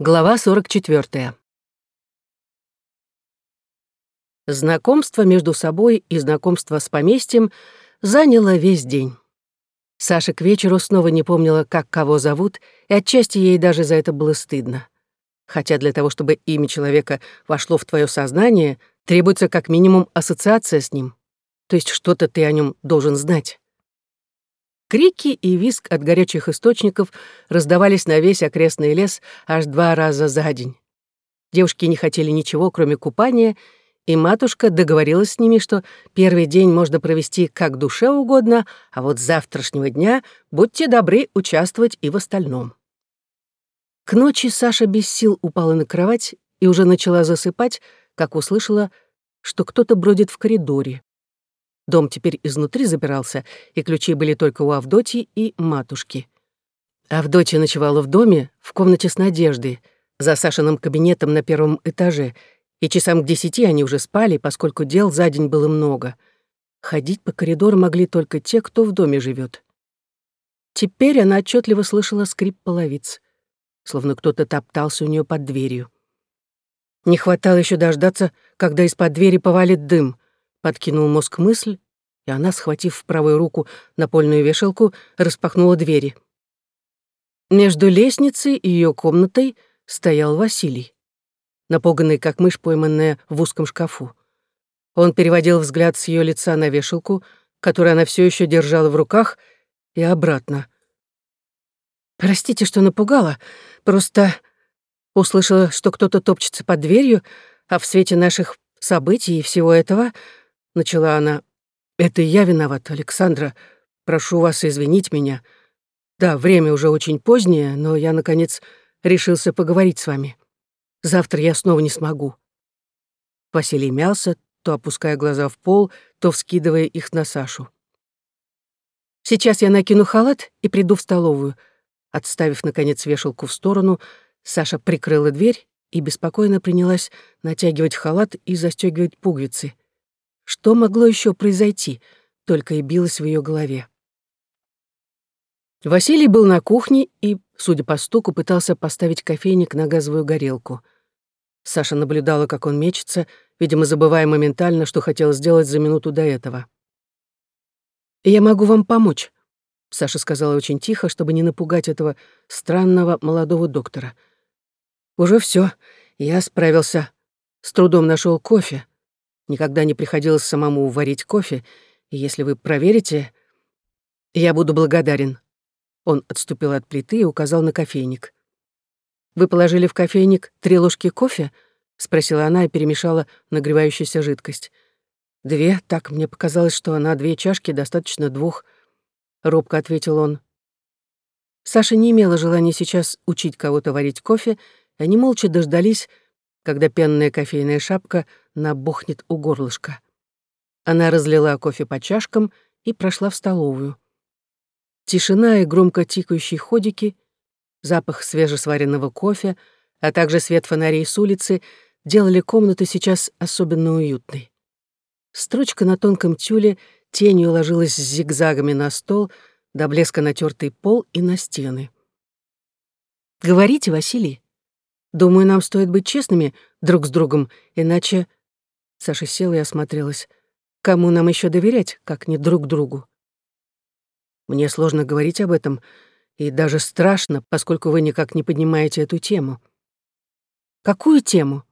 Глава 44. Знакомство между собой и знакомство с поместьем заняло весь день. Саша к вечеру снова не помнила, как кого зовут, и отчасти ей даже за это было стыдно. Хотя для того, чтобы имя человека вошло в твое сознание, требуется как минимум ассоциация с ним. То есть что-то ты о нем должен знать. Крики и визг от горячих источников раздавались на весь окрестный лес аж два раза за день. Девушки не хотели ничего, кроме купания, и матушка договорилась с ними, что первый день можно провести как душе угодно, а вот с завтрашнего дня будьте добры участвовать и в остальном. К ночи Саша без сил упала на кровать и уже начала засыпать, как услышала, что кто-то бродит в коридоре. Дом теперь изнутри запирался, и ключи были только у Авдотьи и матушки. Авдотья ночевала в доме, в комнате с Надеждой, за Сашиным кабинетом на первом этаже, и часам к десяти они уже спали, поскольку дел за день было много. Ходить по коридору могли только те, кто в доме живет. Теперь она отчетливо слышала скрип половиц, словно кто-то топтался у нее под дверью. Не хватало еще дождаться, когда из-под двери повалит дым — подкинул мозг мысль, и она, схватив в правую руку напольную вешалку, распахнула двери. Между лестницей и ее комнатой стоял Василий, напуганный, как мышь, пойманная в узком шкафу. Он переводил взгляд с ее лица на вешалку, которую она все еще держала в руках, и обратно. «Простите, что напугала. Просто услышала, что кто-то топчется под дверью, а в свете наших событий и всего этого начала она. «Это я виноват, Александра. Прошу вас извинить меня. Да, время уже очень позднее, но я, наконец, решился поговорить с вами. Завтра я снова не смогу». Василий мялся, то опуская глаза в пол, то вскидывая их на Сашу. «Сейчас я накину халат и приду в столовую». Отставив, наконец, вешалку в сторону, Саша прикрыла дверь и беспокойно принялась натягивать халат и застегивать пуговицы. Что могло еще произойти, только и билось в ее голове. Василий был на кухне и, судя по стуку, пытался поставить кофейник на газовую горелку. Саша наблюдала, как он мечется, видимо, забывая моментально, что хотел сделать за минуту до этого. «Я могу вам помочь», — Саша сказала очень тихо, чтобы не напугать этого странного молодого доктора. «Уже все, я справился. С трудом нашел кофе. Никогда не приходилось самому варить кофе, и если вы проверите, я буду благодарен». Он отступил от плиты и указал на кофейник. «Вы положили в кофейник три ложки кофе?» — спросила она и перемешала нагревающуюся жидкость. «Две, так мне показалось, что на две чашки достаточно двух», — робко ответил он. Саша не имела желания сейчас учить кого-то варить кофе, и они молча дождались, когда пенная кофейная шапка набухнет у горлышка. Она разлила кофе по чашкам и прошла в столовую. Тишина и громко тикающие ходики, запах свежесваренного кофе, а также свет фонарей с улицы делали комнату сейчас особенно уютной. Строчка на тонком тюле тенью ложилась зигзагами на стол, до блеска натертый пол и на стены. «Говорите, Василий», Думаю, нам стоит быть честными друг с другом, иначе...» Саша села и осмотрелась. «Кому нам еще доверять, как не друг другу?» «Мне сложно говорить об этом, и даже страшно, поскольку вы никак не поднимаете эту тему». «Какую тему?»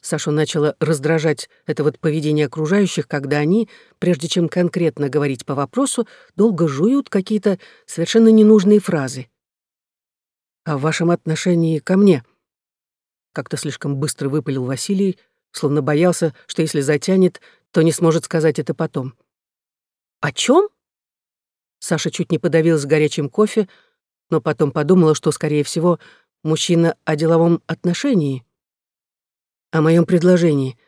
Сашу начала раздражать это вот поведение окружающих, когда они, прежде чем конкретно говорить по вопросу, долго жуют какие-то совершенно ненужные фразы. «О вашем отношении ко мне», как-то слишком быстро выпалил Василий, словно боялся, что если затянет, то не сможет сказать это потом. «О чем? Саша чуть не подавилась горячим кофе, но потом подумала, что, скорее всего, мужчина о деловом отношении. О моем предложении.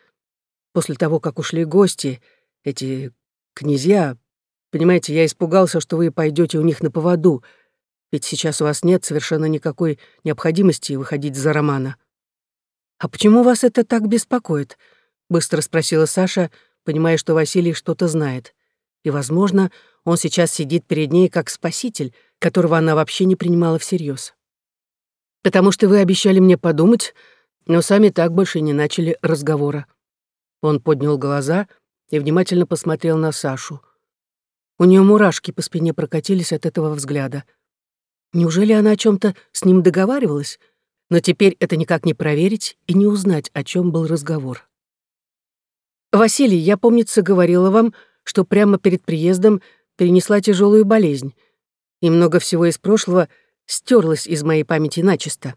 После того, как ушли гости, эти князья, понимаете, я испугался, что вы пойдете у них на поводу, ведь сейчас у вас нет совершенно никакой необходимости выходить за Романа. «А почему вас это так беспокоит?» — быстро спросила Саша, понимая, что Василий что-то знает. И, возможно, он сейчас сидит перед ней как спаситель, которого она вообще не принимала всерьез. Потому что вы обещали мне подумать, но сами так больше не начали разговора. Он поднял глаза и внимательно посмотрел на Сашу. У нее мурашки по спине прокатились от этого взгляда. Неужели она о чем то с ним договаривалась? Но теперь это никак не проверить и не узнать, о чем был разговор. «Василий, я, помнится, говорила вам, что прямо перед приездом перенесла тяжелую болезнь, и много всего из прошлого стерлось из моей памяти начисто.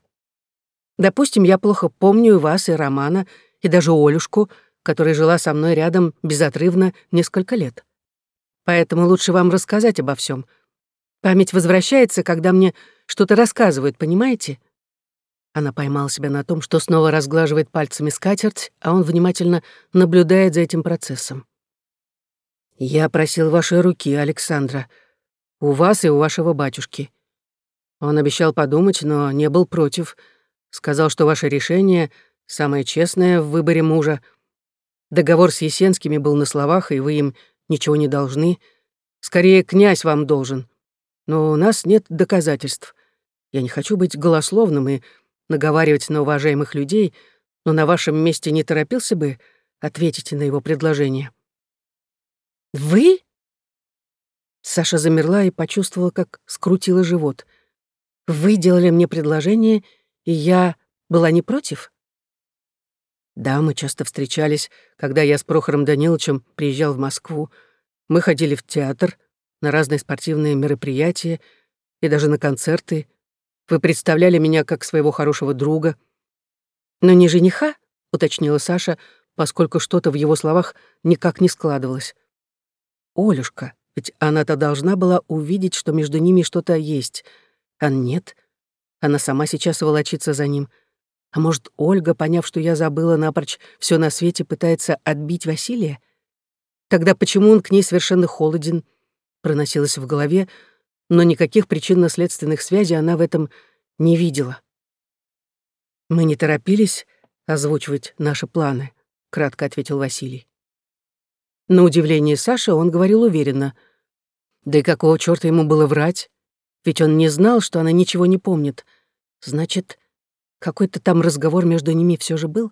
Допустим, я плохо помню вас и Романа, и даже Олюшку, которая жила со мной рядом безотрывно несколько лет. Поэтому лучше вам рассказать обо всем. Память возвращается, когда мне что-то рассказывают, понимаете? Она поймала себя на том, что снова разглаживает пальцами скатерть, а он внимательно наблюдает за этим процессом. «Я просил вашей руки, Александра. У вас и у вашего батюшки. Он обещал подумать, но не был против. Сказал, что ваше решение самое честное в выборе мужа. Договор с Есенскими был на словах, и вы им ничего не должны. Скорее, князь вам должен. Но у нас нет доказательств. Я не хочу быть голословным и наговаривать на уважаемых людей, но на вашем месте не торопился бы ответить на его предложение. «Вы?» Саша замерла и почувствовала, как скрутила живот. «Вы делали мне предложение, и я была не против?» Да, мы часто встречались, когда я с Прохором Даниловичем приезжал в Москву. Мы ходили в театр, на разные спортивные мероприятия и даже на концерты. Вы представляли меня как своего хорошего друга. Но не жениха, уточнила Саша, поскольку что-то в его словах никак не складывалось. Олюшка, ведь она-то должна была увидеть, что между ними что-то есть. А нет. Она сама сейчас волочится за ним — а может, Ольга, поняв, что я забыла напрочь все на свете, пытается отбить Василия? Тогда почему он к ней совершенно холоден? Проносилось в голове, но никаких причинно-следственных связей она в этом не видела. «Мы не торопились озвучивать наши планы», — кратко ответил Василий. На удивление Саши он говорил уверенно. Да и какого чёрта ему было врать? Ведь он не знал, что она ничего не помнит. Значит, какой-то там разговор между ними все же был.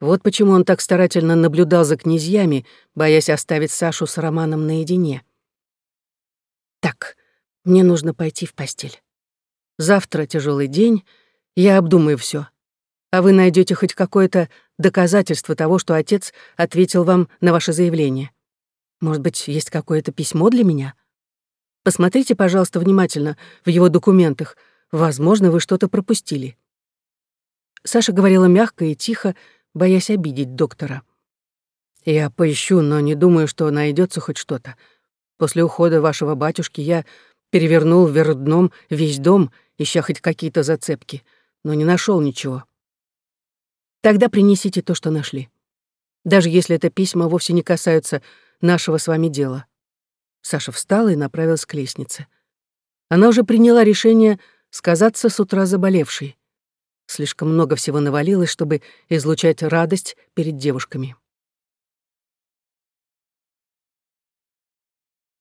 Вот почему он так старательно наблюдал за князьями, боясь оставить Сашу с Романом наедине. Мне нужно пойти в постель. Завтра тяжелый день, я обдумаю все. А вы найдете хоть какое-то доказательство того, что отец ответил вам на ваше заявление. Может быть, есть какое-то письмо для меня? Посмотрите, пожалуйста, внимательно в его документах. Возможно, вы что-то пропустили. Саша говорила мягко и тихо, боясь обидеть доктора. «Я поищу, но не думаю, что найдется хоть что-то. После ухода вашего батюшки я перевернул вверх дном весь дом, ища хоть какие-то зацепки, но не нашел ничего. Тогда принесите то, что нашли. Даже если это письма вовсе не касаются нашего с вами дела». Саша встала и направилась к лестнице. Она уже приняла решение сказаться с утра заболевшей. Слишком много всего навалилось, чтобы излучать радость перед девушками.